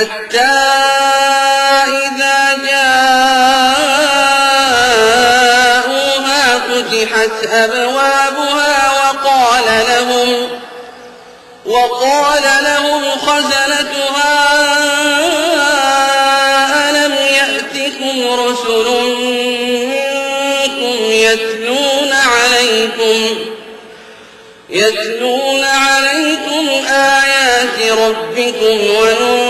حتى إذا جاءوها فتحت أبوابها وقال لهم وقال لهم خزنتها ألم يأتكم رسل منكم يتلون عليكم يتلون عليكم آيات ربكم وينذرونكم